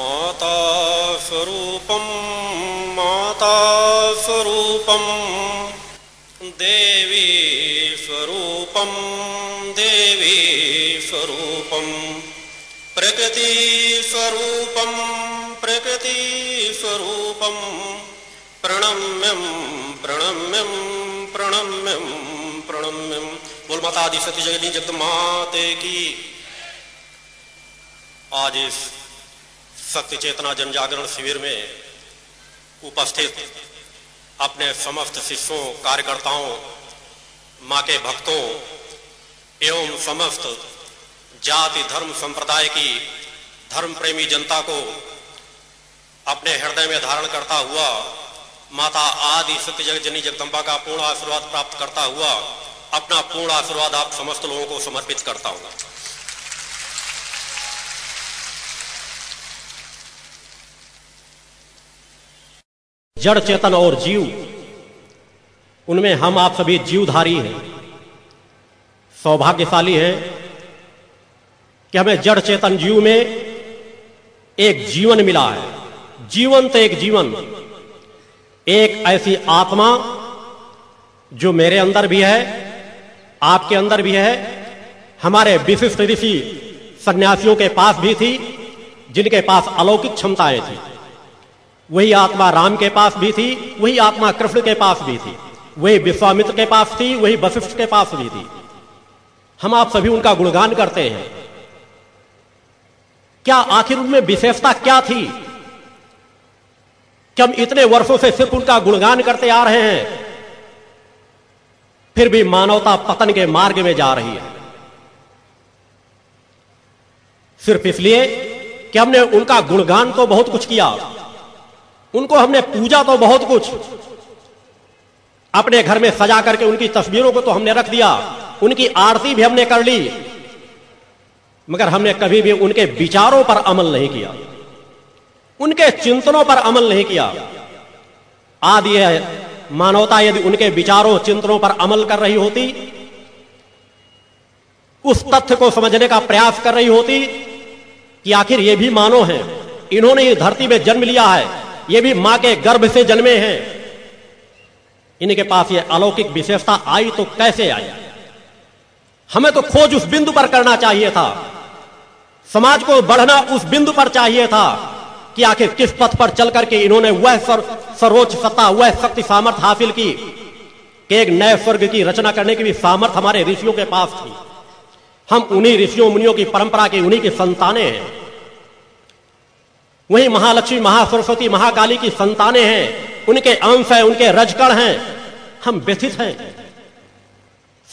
माता स्वरूपम माता स्वरूपम देवी स्वरूपम देवी स्वरूपम प्रकृति स्वरूपम प्रकृति स्वरूपम प्रणम्यम प्रणम्यम प्रणम्यम प्रणम्यम बोल माता आदि, सती जगनी जगदमाते की। आज इस शक्ति चेतना जन जागरण शिविर में उपस्थित अपने समस्त शिष्यों, कार्यकर्ताओं, माँ के भक्तों एवं समस्त जाति, धर्म, संप्रदाय की धर्म प्रेमी जनता को अपने हृदय में धारण करता हुआ, माता आदि सत्य जगत जनी जगदम्बा का पूर्ण आशीर्वाद प्राप्त करता हुआ, अपना पूर्ण आशीर्वाद आप समस्त लोगों को समर्पित करता हूँ। जड़ चेतन और जीव, उनमें हम आप सभी जीवधारी हैं। सौभाग्यशाली हैं कि हमें जड़ चेतन जीव में एक जीवन मिला है। जीवन तो एक जीवन, एक ऐसी आत्मा जो मेरे अंदर भी है, आपके अंदर भी है। हमारे विशिष्ट ऋषि सन्यासियों के पास भी थी, जिनके पास अलौकिक क्षमताएँ थी। वही आत्मा राम के पास भी थी, वही आत्मा कृष्ण के पास भी थी, वही विश्वामित्र के पास थी, वही वशिष्ठ के पास भी थी। हम आप सभी उनका गुणगान करते हैं। क्या आखिर उनमें विशेषता क्या थी? कि हम इतने वर्षों से सिर्फ़ उनका गुणगान करते आ रहे हैं? फिर भी मानवता पतन के मार्ग में जा रही है। सिर्फ़ इसलिए कि हमने उनका गुणगान तो बहुत कुछ किया। उनको हमने पूजा तो बहुत कुछ। अपने घर में सजा करके उनकी तस्वीरों को तो हमने रख दिया। उनकी आरती भी हमने कर ली। मगर हमने कभी भी उनके विचारों पर अमल नहीं किया। उनके चिंतनों पर अमल नहीं किया। आदि मानवता यदि उनके विचारों, चिंतनों पर अमल कर रही होती, उस तथ्य को समझने का प्रयास कर रही होती कि आखिर ये भी मानव है। इन्होंने इस धरती में जन्म लिया है। ये भी माँ के गर्भ से जन्मे हैं। इनके पास ये अलौकिक विशेषता आई तो कैसे आई? हमें तो खोज उस बिंदु पर करना चाहिए था। समाज को बढ़ना उस बिंदु पर चाहिए था कि आखिर किस पथ पर चल करके इन्होंने वह सर, सर्वोच्च सत्ता वह शक्ति सामर्थ्य हासिल की कि एक नए स्वर्ग की रचना करने की भी सामर्थ्य हमारे ऋषियों के पास थी। हम उन्हीं ऋषियों मुनियों की परंपरा के उन्हीं की संतानें हैं। वही महालक्ष्मी, महासरस्वती, महाकाली की संतानें हैं। उनके अंश हैं, उनके रजकण हैं। हम व्यथित हैं।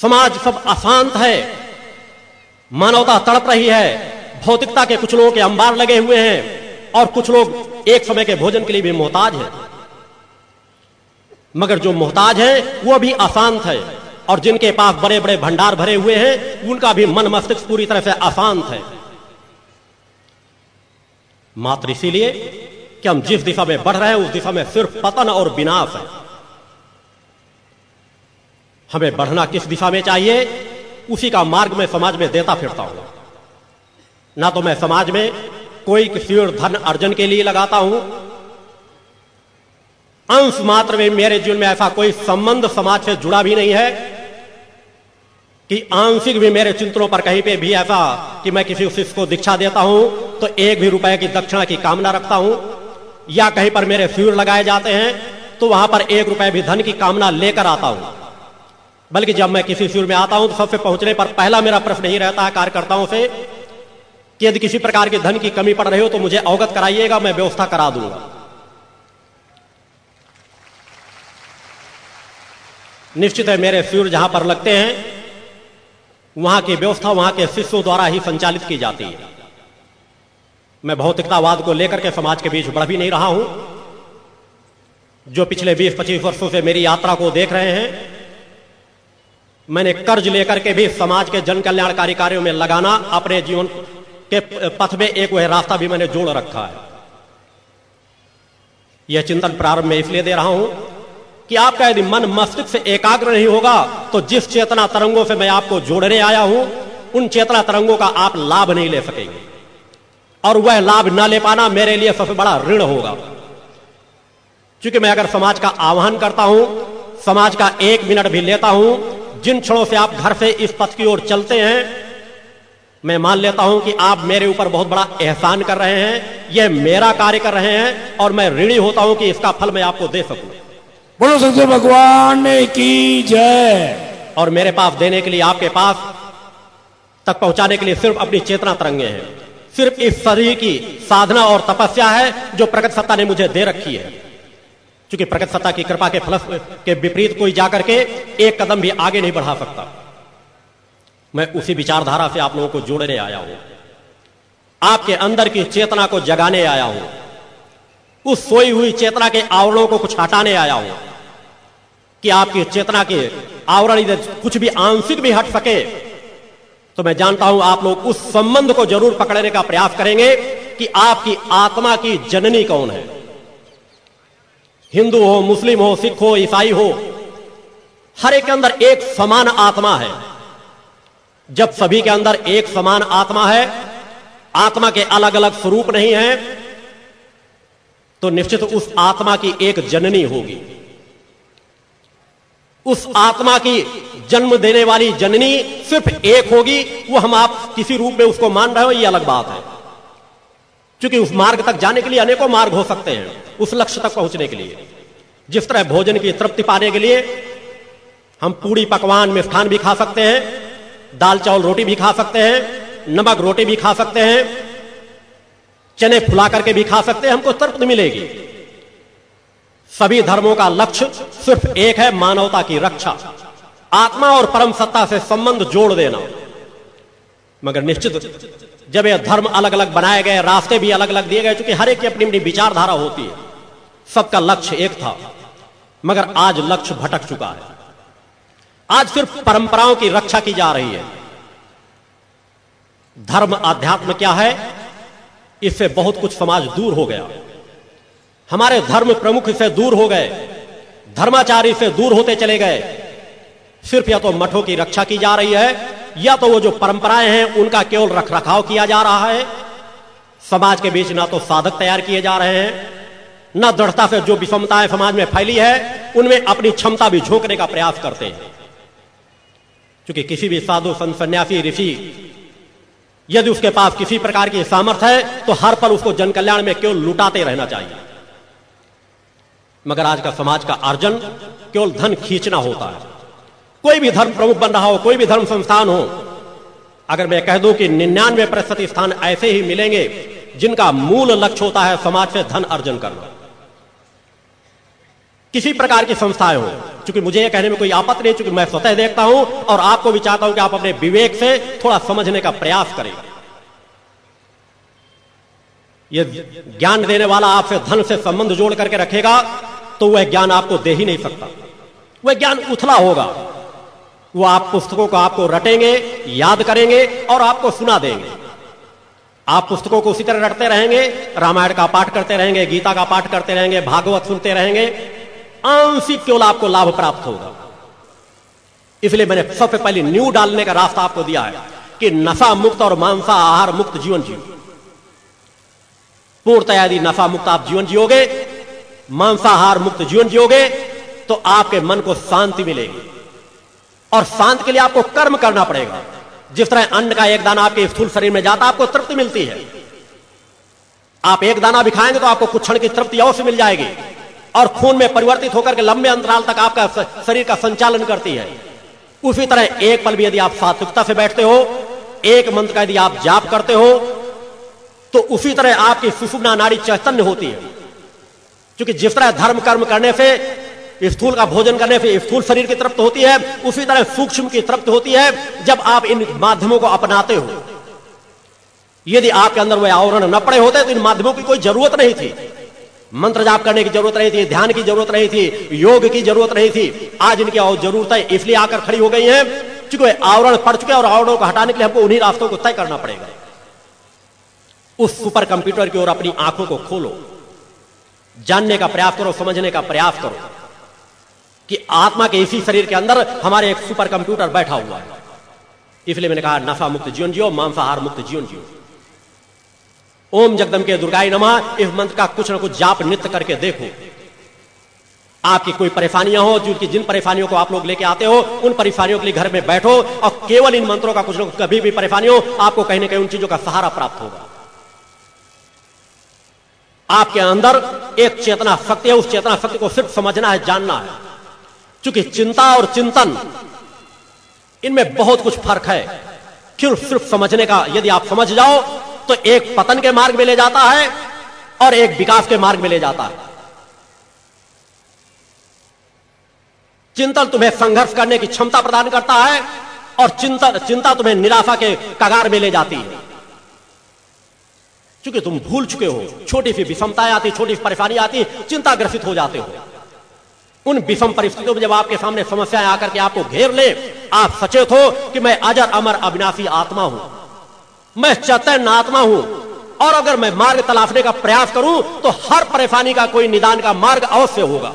समाज सब अशांत है। मानवता तड़प रही है। भौतिकता के कुछ लोगों के अंबार लगे हुए हैं और कुछ लोग एक समय के भोजन के लिए भी मोहताज हैं। मगर जो मोहताज है, वो भी अशांत है और जिनके पास बड़े बड़े भंडार भरे हुए हैं, उनका भी मन मस्तिष्क पूरी तरह से अशांत है। मात्र इसीलिए कि हम जिस दिशा में बढ़ रहे हैं, उस दिशा में सिर्फ़ पतन और विनाश है। हमें बढ़ना किस दिशा में चाहिए, उसी का मार्ग में समाज में देता फिरता हूँ। ना तो मैं समाज में कोई किसी और धन अर्जन के लिए लगाता हूँ। अंश मात्र में मेरे जीवन में ऐसा कोई संबंध समाज से जुड़ा भी नहीं है कि आंशिक भी मेरे चिंतनों पर कहीं पे भी ऐसा कि मैं किसी शिष्य को दीक्षा देता हूँ। तो एक भी रुपए की दक्षिणा की कामना रखता हूँ। या कहीं पर मेरे शिविर लगाए जाते हैं तो वहाँ पर एक रुपए भी धन की कामना लेकर आता हूँ। बल्कि जब मैं किसी शिविर में आता हूँ तो सबसे पहुँचने पर पहला मेरा प्रश्न नहीं रहता है कार्यकर्ताओं से कि यदि किसी प्रकार के धन की कमी पड़ रही हो तो मुझे अवगत कराइएगा, मैं व्यवस्था करा दूँगा। निश्चित है मेरे शिविर जहाँ पर लगते हैं, वहाँ की व्यवस्था वहाँ के शिष्यों द्वारा ही संचालित की जाती है। मैं भौतिकतावाद को लेकर के समाज के बीच बढ़ भी नहीं रहा हूँ। जो पिछले 20-25 वर्षों से मेरी यात्रा को देख रहे हैं, मैंने कर्ज लेकर के भी समाज के जन कल्याणकारी कार्यों में लगाना अपने जीवन के पथ में एक वह रास्ता भी मैंने जोड़ रखा है। यह चिंतन प्रारंभ में इसलिए दे रहा हूँ कि आपका यदि मन मस्तिष्क से एकाग्र नहीं होगा तो जिस चेतना तरंगों से मैं आपको जोड़ने आया हूँ, उन चेतना तरंगों का आप लाभ नहीं ले सकेंगे। और वह लाभ न ले पाना मेरे लिए सबसे बड़ा ऋण होगा। क्योंकि मैं अगर समाज का आह्वान करता हूँ समाज का एक मिनट भी लेता हूँ जिन क्षणों से आप घर से इस पथ की ओर चलते हैं मैं मान लेता हूँ कि आप मेरे ऊपर बहुत बड़ा एहसान कर रहे हैं यह मेरा कार्य कर रहे हैं और मैं ऋणी होता हूँ कि इसका फल मैं आपको दे सकूँ। बोलो सच्चे भगवान की जय। और मेरे पास देने के लिए आपके पास तक पहुँचाने के लिए सिर्फ़ अपनी चेतना तरंगे हैं। सिर्फ़ इस शरीर की साधना और तपस्या है जो प्रगत सत्ता ने मुझे दे रखी है। क्योंकि प्रगत सत्ता की कृपा के फल के विपरीत कोई जाकर के एक कदम भी आगे नहीं बढ़ा सकता। मैं उसी विचारधारा से आप लोगों को जोड़ने आया हूँ। आपके अंदर की चेतना को जगाने आया हूँ। उस सोई हुई चेतना के आवरणों को कुछ हटाने आया हूँ। कि आपकी चेतना के आवरण कुछ भी आंशिक भी हट सके तो मैं जानता हूँ आप लोग उस संबंध को ज़रूर पकड़ने का प्रयास करेंगे कि आपकी आत्मा की जननी कौन है? हिंदू हो, मुस्लिम हो, सिख हो, ईसाई हो, हर एक के अंदर एक समान आत्मा है। जब सभी के अंदर एक समान आत्मा है, आत्मा के अलग अलग स्वरूप नहीं है तो निश्चित उस आत्मा की एक जननी होगी। उस आत्मा की जन्म देने वाली जननी सिर्फ़ एक होगी, वो हम आप किसी रूप में उसको मान रहे हो, ये अलग बात है। क्योंकि उस मार्ग तक जाने के लिए अनेकों मार्ग हो सकते हैं, उस लक्ष्य तक पहुँचने के लिए। जिस तरह भोजन की तृप्ति पाने के लिए हम पूरी पकवान मिष्ठान भी खा सकते हैं, दाल चावल रोटी भी खा सकते हैं, नमक रोटी भी खा सकते हैं, चने फुला करके भी खा सकते हैं, हमको तृप्त मिलेगी। सभी धर्मों का लक्ष्य सिर्फ़ एक है मानवता की रक्षा। आत्मा और परम सत्ता से संबंध जोड़ देना। मगर निश्चित, जब यह धर्म अलग अलग बनाए गए, रास्ते भी अलग अलग दिए गए क्योंकि हर एक की अपनी अपनी विचारधारा होती है, सबका लक्ष्य एक था। मगर आज लक्ष्य भटक चुका है। आज सिर्फ़ परंपराओं की रक्षा की जा रही है। धर्म आध्यात्म क्या है? इससे बहुत कुछ समाज दूर हो गया। हमारे धर्म प्रमुख से दूर हो गए, धर्माचारी से दूर होते चले गए। सिर्फ़ या तो मठों की रक्षा की जा रही है, या तो वो जो परंपराएँ हैं, उनका केवल रख रखाव किया जा रहा है। समाज के बीच ना तो साधक तैयार किए जा रहे हैं, न दृढ़ता से जो विषमताएँ समाज में फैली है, उनमें अपनी क्षमता भी झोंकने का प्रयास करते हैं। क्योंकि किसी भी साधु, संत ऋषि, यदि उसके पास किसी प्रकार की सामर्थ्य है तो हर पल उसको जन कल्याण में केवल लुटाते रहना चाहिए। मगर आज का समाज का अर्जन केवल धन खींचना होता है। कोई भी धर्म प्रमुख बन रहा हो, कोई भी धर्म संस्थान हो, अगर मैं कह दूँ कि निन्यानवे प्रतिशत स्थान ऐसे ही मिलेंगे जिनका मूल लक्ष्य होता है समाज से धन अर्जन करना। किसी प्रकार की संस्थाएँ हो, चूँकि मुझे यह कहने में कोई आपत्ति नहीं, चूँकि मैं स्वतः देखता हूँ और आपको भी चाहता हूँ कि आप अपने विवेक से थोड़ा समझने का प्रयास करें। यह ज्ञान देने वाला आपसे धन से संबंध जोड़ करके रखेगा तो वह ज्ञान आपको दे ही नहीं सकता। वह ज्ञान उथला होगा। वो आप पुस्तकों को आपको रटेंगे, याद करेंगे और आपको सुना देंगे। आप पुस्तकों को उसी तरह रटते रहेंगे, रामायण का पाठ करते रहेंगे, गीता का पाठ करते रहेंगे, भागवत सुनते रहेंगे, आंशिक केवल आपको लाभ प्राप्त होगा। इसलिए मैंने सबसे पहले न्यू डालने का रास्ता आपको दिया है कि नशा मुक्त और मांसा आहार मुक्त जीवन जियो। पूर्णतया यदि नशा मुक्त आप जीवन जियोगे मांसाहार मुक्त जीवन जियोगे तो आपके मन को शांति मिलेगी। और शांति के लिए आपको कर्म करना पड़ेगा। जिस तरह अन्न का एक दाना आपके स्थूल शरीर में जाता आपको तृप्ति मिलती है। आप एक दाना भी खाएँगे तो आपको कुछ क्षण की तृप्ति अवश्य मिल जाएगी। और खून में परिवर्तित होकर के लंबे अंतराल तक आपका शरीर का संचालन करती है। उसी तरह एक पल भी यदि आप सात्विकता से बैठते हो, एक मंत्र का यदि आप जाप करते हो तो उसी तरह आपकी सुषुम्ना नाड़ी चैतन्य होती है। क्योंकि जिस तरह धर्म कर्म करने से, स्थूल का भोजन करने से स्थूल शरीर की तृप्त होती है, उसी तरह सूक्ष्म की तृप्त होती है, जब आप इन माध्यमों को अपनाते हो। यदि आपके अंदर वह आवरण न पड़े होते तो इन माध्यमों की कोई ज़रूरत नहीं थी। मंत्र जाप करने की ज़रूरत नहीं थी, ध्यान की ज़रूरत नहीं थी, योग की ज़रूरत नहीं थी। आज इनकी ज़रूरत है इसलिए आकर खड़ी हो गई है, क्योंकि आवरण पड़ चुके और आवरणों को हटाने के लिए हमको उन्हीं रास्तों को तय करना पड़ेगा। उस सुपर कंप्यूटर की ओर अपनी आँखों को खोलो। जानने का प्रयास करो, समझने का प्रयास करो कि आत्मा के इसी शरीर के अंदर हमारे एक सुपर कंप्यूटर बैठा हुआ है। इसलिए मैंने कहा, नफा मुक्त जीवन जियो, मांसाहार मुक्त जीवन जियो। ओम जगदम के दुर्गाई नमा, इस मंत्र का कुछ ना कुछ जाप नित्य करके देखो। आपकी कोई परेशानियाँ हो जिनकी जिन परेशानियों को आप लोग लेके आते हो, उन परेशानियों के लिए घर में बैठो और केवल इन मंत्रों का कुछ ना कुछ कभी भी परेशानी हो, आपको कहीं ना कहीं उन चीज़ों का सहारा प्राप्त होगा। आपके अंदर एक चेतना शक्ति है, उस चेतना शक्ति को सिर्फ़ समझना है, जानना है। क्योंकि चिंता और चिंतन, इनमें बहुत कुछ फ़र्क है। क्यों सिर्फ़ समझने का? यदि आप समझ जाओ तो एक पतन के मार्ग में ले जाता है और एक विकास के मार्ग में ले जाता है। चिंतन तुम्हें संघर्ष करने की क्षमता प्रदान करता है और चिंता चिंता तुम्हें निराशा के कगार में ले जाती है। क्योंकि तुम भूल चुके हो छोटी सी विषमताएँ आती छोटी सी परेशानी आती चिंता ग्रसित हो जाते हो। उन विषम परिस्थितियों में जब आपके सामने समस्याएँ आकर के आपको घेर ले आप सचेत हो कि मैं अजर अमर अविनाशी आत्मा हूँ। मैं चैतन्य आत्मा हूँ। और अगर मैं मार्ग तलाशने का प्रयास करूँ तो हर परेशानी का कोई निदान का मार्ग अवश्य होगा।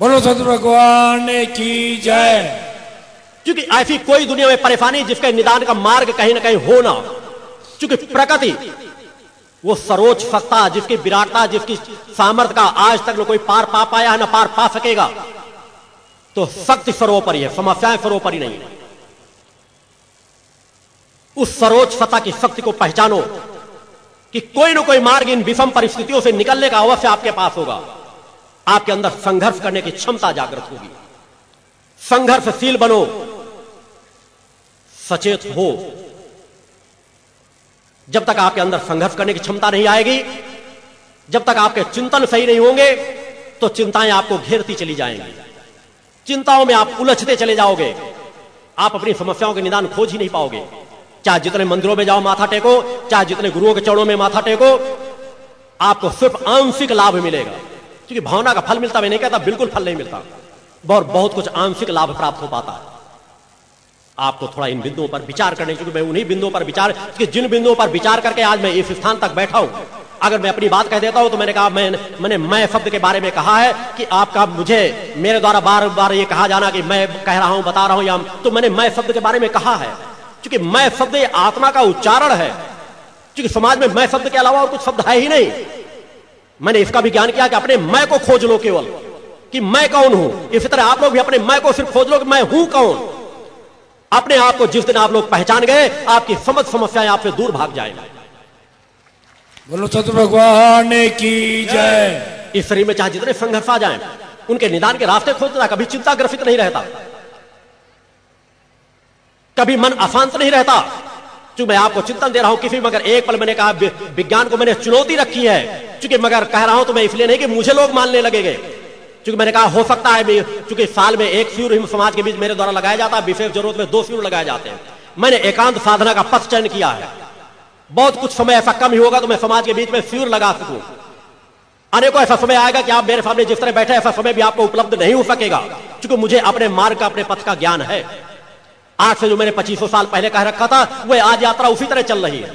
बोलो सत भगवान की जय। क्योंकि ऐसी कोई दुनिया में परेशानी जिसके निदान का मार्ग कहीं ना कहीं होना क्योंकि प्रकृति, वो सरोज सत्ता जिसकी विराटता, जिसकी सामर्थ्य का आज तक कोई पार पा पाया है, ना पार पा सकेगा तो शक्ति सर्वोपरि है, समस्याएँ सर्वोपरि नहीं है। उस सरोज सत्ता की शक्ति को पहचानो कि कोई ना कोई मार्ग इन विषम परिस्थितियों से निकलने का अवश्य आपके पास होगा। आपके अंदर संघर्ष करने की क्षमता जागृत होगी। संघर्षशील बनो, सचेत हो जब तक आपके अंदर संघर्ष करने की क्षमता नहीं आएगी, जब तक आपके चिंतन सही नहीं होंगे तो चिंताएँ आपको घेरती चली जाएँगी। चिंताओं में आप उलझते चले जाओगे। आप अपनी समस्याओं के निदान खोज ही नहीं पाओगे। चाहे जितने मंदिरों में जाओ माथा टेको, चाहे जितने गुरुओं के चरणों में माथा टेको, आपको सिर्फ़ आंशिक लाभ मिलेगा। क्योंकि भावना का फल मिलता मैं नहीं, कहता बिल्कुल फल नहीं मिलता। बहुत बहुत कुछ आंशिक लाभ प्राप्त हो पाता है। आपको थोड़ा इन बिंदुओं पर विचार करने क्योंकि मैं उन्हीं बिंदुओं पर विचार, कि जिन बिंदुओं पर विचार करके आज मैं इस स्थान तक बैठा हूँ। अगर मैं अपनी बात कह देता हूँ तो मैंने कहा मैं मैंने मैं शब्द के बारे में कहा है कि आपका मुझे, मेरे द्वारा बार बार ये कहा जाना कि मैं कह रहा हूँ, बता रहा हूँ या तो मैंने मैं शब्द के बारे में कहा है। क्योंकि मैं शब्द आत्मा का उच्चारण है। क्योंकि समाज में मैं शब्द के अलावा और कुछ शब्द है ही नहीं। मैंने इसका भी ज्ञान किया कि अपने मैं को खोज लो केवल, कि मैं कौन हूँ। इसी तरह आप लोग भी अपने मैं को सिर्फ़ खोज लो कि मैं हूँ कौन। अपने आप को जिस दिन आप लोग पहचान गए आपकी समझ समस्याएँ आपसे दूर भाग जाएँगे। बोलो सत भगवान की जय। इस शरीर में चाहे जितने संघर्ष आ जाए उनके निदान के रास्ते खोजता कभी चिंता ग्रसित नहीं रहता। कभी मन अशांत नहीं रहता। जो मैं आपको चिंतन दे रहा हूँ किसी मगर एक पल मैंने कहा विज्ञान को मैंने चुनौती रखी है। क्योंकि मगर कह रहा हूँ तो मैं इसलिए नहीं कि मुझे लोग मानने लगेंगे। क्योंकि मैंने कहा, हो सकता है क्योंकि साल में एक फ्यूर हिंद समाज के बीच मेरे द्वारा लगाया जाता है, विशेष ज़रूरत में दो फ्यूर लगाए जाते हैं। मैंने एकांत साधना का पथ चयन किया है। बहुत कुछ समय ऐसा कम ही होगा तो मैं समाज के बीच में फ्यूर लगा सकूँ। अनेकों ऐसा समय आएगा कि आप मेरे सामने जिस तरह बैठे ऐसा समय भी आपको उपलब्ध नहीं हो सकेगा क्योंकि मुझे अपने मार्ग का, अपने पथ का ज्ञान है। आज से जो मैंने पच्चीसों साल पहले कह रखा था, वह आज यात्रा उसी तरह चल रही है।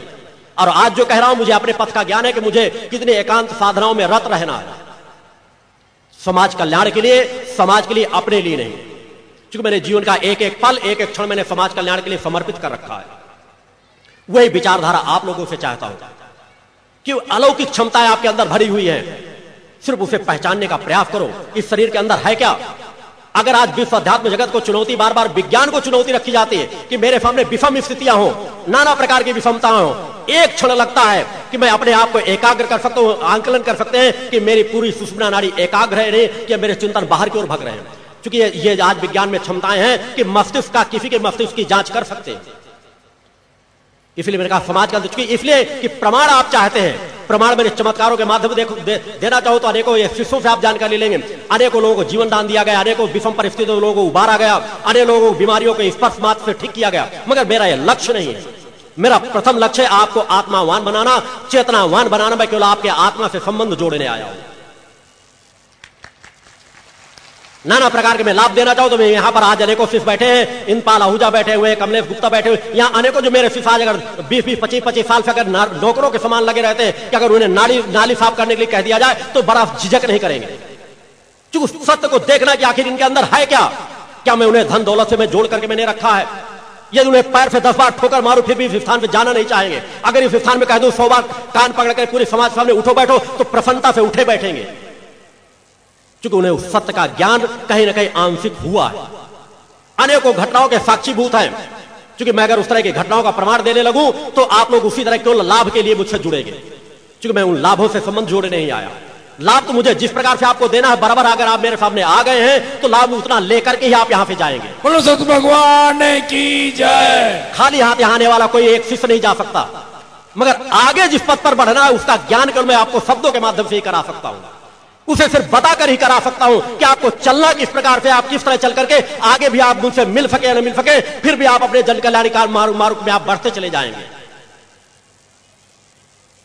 और आज जो कह रहा हूँ, मुझे अपने पथ का ज्ञान है कि मुझे कितने एकांत साधनाओं में रत रहना है। समाज कल्याण के लिए, समाज के लिए अपने लिए नहीं। क्योंकि मैंने जीवन का एक एक पल एक एक क्षण मैंने समाज कल्याण के लिए समर्पित कर रखा है। वही विचारधारा आप लोगों से चाहता हूँ कि अलौकिक क्षमताएँ आपके अंदर भरी हुई है। सिर्फ़ उसे पहचानने का प्रयास करो। इस शरीर के अंदर है क्या? अगर आज विश्व अध्यात्म जगत को चुनौती बार बार विज्ञान को चुनौती रखी जाती है कि मेरे सामने विषम स्थितियाँ हो, नाना प्रकार की विषमता हो, एक क्षण लगता है कि मैं अपने आप को एकाग्र कर सकता हूँ, आंकलन कर सकते हैं कि मेरी पूरी सुषमा नारी एकाग्र है, नहीं, कि मेरे चिंतन बाहर की ओर भग रहे हैं। क्योंकि ये आज विज्ञान में क्षमताएँ हैं कि मस्तिष्क का, किसी के मस्तिष्क की जाँच कर सकते हैं। इसलिए मैंने कहा समाज का इसलिए कि प्रमाण आप चाहते हैं। प्रमाण मैंने चमत्कारों के माध्यम दे, देना चाहो तो अनेकों ये शिष्यों से आप जानकारी लेंगे। अनेकों लोगों को जीवन दान दिया गया अनेकों विषम परिस्थितियों लोगों को उबारा गया अनेक लोगों को बीमारियों के स्पर्श मात्र से ठीक किया गया। मगर मेरा यह लक्ष्य नहीं है। मेरा प्रथम लक्ष्य है आपको आत्मावान बनाना चेतनावान बनाना। मैं केवल आपके आत्मा से संबंध जोड़ने आया हूँ। नाना प्रकार के मैं लाभ देना चाहूँ तो मैं यहाँ पर आज अनेकों शिष्य बैठे हैं। इंपाल आहूजा बैठे हुए कमलेश गुप्ता बैठे हुए यहाँ अनेकों जो मेरे शिष्य आज अगर बीस बीस पच्चीस पच्चीस साल से अगर नौकरों के समान लगे रहते हैं कि अगर उन्हें नाली नाली साफ़ करने के लिए कह दिया जाए तो बड़ा झिझक नहीं करेंगे। क्योंकि सत्य को देखना कि आखिर इनके अंदर है क्या? क्या मैं उन्हें धन दौलत से मैं जोड़ करके मैंने रखा है? यदि उन्हें पैर से दस बार ठोकर मारू, फिर भी इस स्थान पे जाना नहीं चाहेंगे। अगर इस स्थान में कह दू, सौ बार कान पकड़ कर पूरे समाज सामने उठो बैठो तो प्रसन्नता से उठे बैठेंगे। क्योंकि उन्हें उस सत्य का ज्ञान कहीं ना कहीं आंशिक हुआ है। अनेकों घटनाओं के साक्षीभूत हैं। क्योंकि मैं अगर उस तरह की घटनाओं का प्रमाण देने लगूं तो आप लोग उसी तरह केवल लाभ के लिए मुझसे जुड़ेंगे। क्योंकि मैं उन लाभों से संबंध जोड़े नहीं आया। लाभ तो मुझे जिस प्रकार से आपको देना है बराबर अगर आप मेरे सामने आ गए हैं तो लाभ उतना लेकर के ही आप यहाँ से जाएँगे। बोलो सत भगवान की जय। खाली हाथ यहाँ आने वाला कोई एक शिष्य नहीं जा सकता। मगर आगे जिस पद पर बढ़ना है उसका ज्ञान कर मैं आपको शब्दों के माध्यम से ही करा सकता हूँ। उसे सिर्फ़ बताकर ही करा सकता हूँ कि आपको चलना किस प्रकार से, आप किस तरह चल करके, आगे भी आप मुझसे मिल सके या न मिल सके, फिर भी आप अपने जन कल्याणकारी मार्ग मार्ग में आप बढ़ते चले जाएँगे।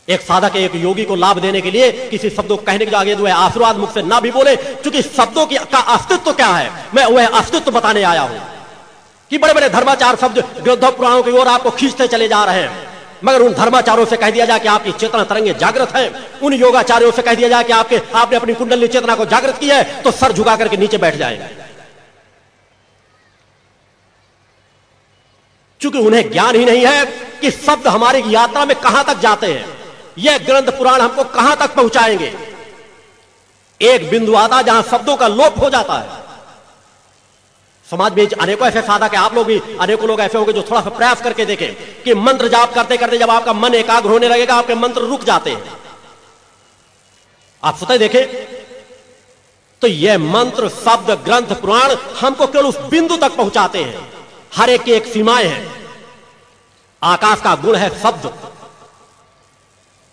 एक साधक एक योगी को लाभ देने के लिए किसी शब्दों को कहने के आगे जो है, आशीर्वाद मुख से ना भी बोले, क्योंकि शब्दों की का अस्तित्व क्या है? मैं वह अस्तित्व बताने आया हूँ कि बड़े बड़े धर्माचार शब्द, ग्रंथ, पुराणों की ओर आपको खींचते चले जा रहे हैं। मगर उन धर्माचारों से कह दिया जाए कि आपकी चेतना तरंगे जागृत है। उन योगाचार्यों से कह दिया जाए कि आपके, आपने अपनी कुंडली चेतना को जागृत की है तो सर झुका करके नीचे बैठ जाएँगे। चूँकि उन्हें ज्ञान ही नहीं है कि शब्द हमारी यात्रा में कहाँ तक जाते हैं, यह ग्रंथ पुराण हमको कहाँ तक पहुंचाएँगे। एक बिंदु आता जहाँ शब्दों का लोप हो जाता है। समाज में अनेकों ऐसे साधक है आप लोग भी, अनेकों लोग ऐसे होंगे जो थोड़ा सा प्रयास करके देखें कि मंत्र जाप करते करते जब आपका मन एकाग्र होने लगेगा, आपके मंत्र रुक जाते हैं। आप स्वतः देखें तो यह मंत्र, शब्द, ग्रंथ, पुराण हमको केवल उस बिंदु तक पहुंचाते हैं। हर एक की एक सीमाएँ हैं। आकाश का गुण है शब्द।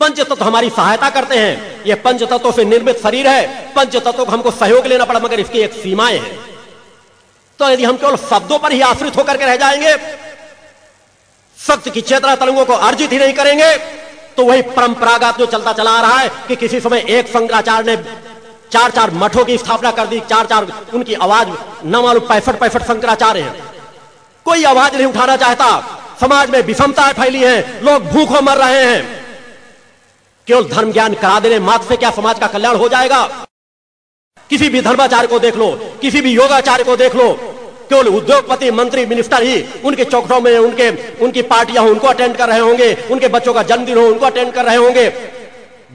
पंच तत्व हमारी सहायता करते हैं। यह पंच तत्वों से निर्मित शरीर है। पंच तत्वों को हमको सहयोग लेना पड़ा, मगर इसकी एक सीमाएँ हैं। तो यदि हम केवल शब्दों पर ही आश्रित होकर के रह जाएँगे, सत्य की चेतना तरंगों को अर्जित ही नहीं करेंगे तो वही परंपरागत जो चलता चला आ रहा है कि किसी समय एक शंकराचार्य ने चार चार मठों की स्थापना कर दी, चार चार उनकी आवाज़ न मालूम पैंसठ पैंसठ शंकराचार्य हैं। कोई आवाज़ नहीं उठाना चाहता। समाज में विषमताएँ फैली हैं, लोग भूखों मर रहे हैं। केवल धर्म ज्ञान करा देने मात्र से क्या समाज का कल्याण हो जाएगा? किसी भी धर्माचार्य को देख लो, किसी भी योगाचार्य को देख लो केवल उद्योगपति मंत्री मिनिस्टर ही उनके चौकटों में उनके उनकी पार्टियाँ हो उनको अटेंड कर रहे होंगे उनके बच्चों का जन्मदिन हो उनको अटेंड कर रहे होंगे।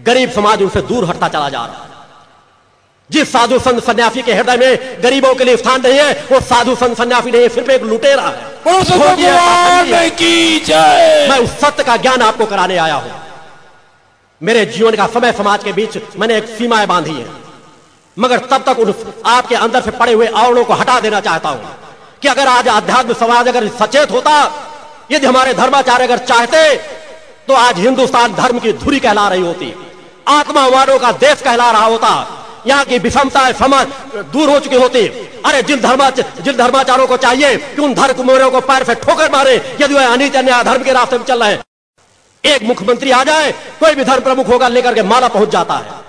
गरीब समाज उनसे दूर हटता चला जा रहा है। जिस साधु संत सन्यासी के हृदय में गरीबों के लिए स्थान नहीं है वो साधु संत सन्यासी नहीं सिर्फ़ एक लुटेरा है। मैं उस सत्य का ज्ञान आपको कराने आया हूँ। मेरे जीवन का समय समाज के बीच मैंने एक सीमाएँ बांधी है। मगर तब तक उन आपके अंदर से पड़े हुए आवरणों को हटा देना चाहता हूँ। कि अगर आज आध्यात्म समाज अगर सचेत होता, यदि हमारे धर्माचार्य अगर चाहते तो आज हिंदुस्तान धर्म की धुरी कहला रही होती, आत्मावानों का देश कहला रहा होता, यहाँ की विषमता समाज दूर हो चुकी होती। अरे, जिन धर्मा, जिन धर्माचारों को चाहिए कि उन धर्म को पैर से ठोकर मारे, यदि वह अनित धर्म के रास्ते में चल रहे हैं, एक मुख्यमंत्री आ जाए, कोई भी धर्म प्रमुख होगा लेकर के माला पहुँच जाता है।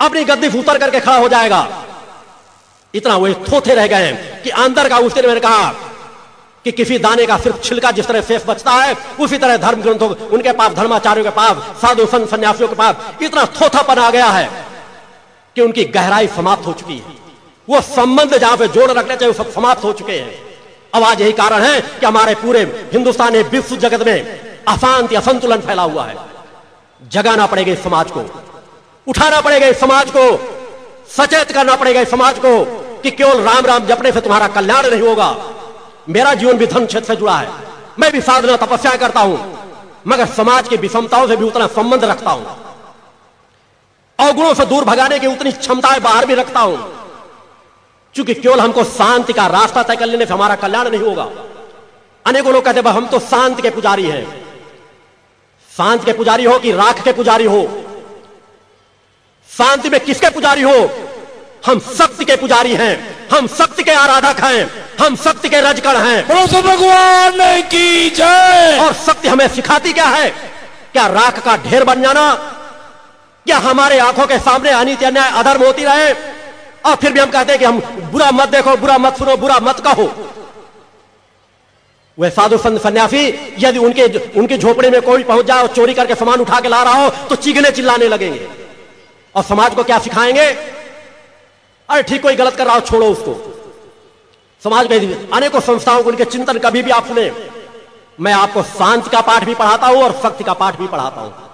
अपनी गद्दी उतर करके खड़ा हो जाएगा। इतना वो थोथे रह गए कि अंदर का उसने मैंने कहा कि किसी दाने का सिर्फ़ छिलका जिस तरह शेष बचता है, उसी तरह धर्म ग्रंथों उनके पास धर्माचार्यों के पास साधु संत सन्यासियों के पास इतना थोथापन आ गया है कि उनकी गहराई समाप्त हो चुकी है। वो संबंध जहाँ पे जोड़ रखने चाहिए सब समाप्त हो चुके हैं। अब आज यही कारण है कि हमारे पूरे हिंदुस्तान विश्व जगत में अशांति, असंतुलन फैला हुआ है। जगाना पड़ेगा इस समाज को, उठाना पड़ेगा इस समाज को, सचेत करना पड़ेगा इस समाज को। कि केवल राम राम जपने से तुम्हारा कल्याण नहीं होगा। मेरा जीवन भी धन क्षेत्र से जुड़ा है। मैं भी साधना तपस्या करता हूँ, मगर समाज की विषमताओं से भी उतना संबंध रखता हूँ। अवगुणों से दूर भगाने की उतनी क्षमताएँ बाहर भी रखता हूँ। क्योंकि केवल हमको शांति का रास्ता तय कर लेने से हमारा कल्याण नहीं होगा। अनेकों लोग कहते हम तो शांति के पुजारी हैं। शांति के पुजारी हो कि राख के पुजारी हो? शांति में किसके पुजारी हो? हम शक्ति के पुजारी हैं हम शक्ति के आराधक हैं हम शक्ति के रजकण हैं। भगवान की जय। और शक्ति हमें सिखाती क्या है? क्या राख का ढेर बन जाना? क्या हमारे आँखों के सामने अनित अन्याय अधर्म होती रहे? और फिर भी हम कहते हैं कि हम बुरा मत देखो बुरा मत सुनो बुरा मत कहो। वह साधु संत सन्यासी यदि उनके उनके झोपड़ी में कोई पहुँच जाए और चोरी करके सामान उठा के ला रहा हो तो चीखने चिल्लाने लगेंगे। और समाज को क्या सिखाएँगे? अरे ठीक, कोई गलत कर रहा हो, छोड़ो उसको। समाज में अनेकों संस्थाओं को उनके चिंतन कभी भी आप सुने। मैं आपको शांति का पाठ भी पढ़ाता हूँ और शक्ति का पाठ भी पढ़ाता हूँ।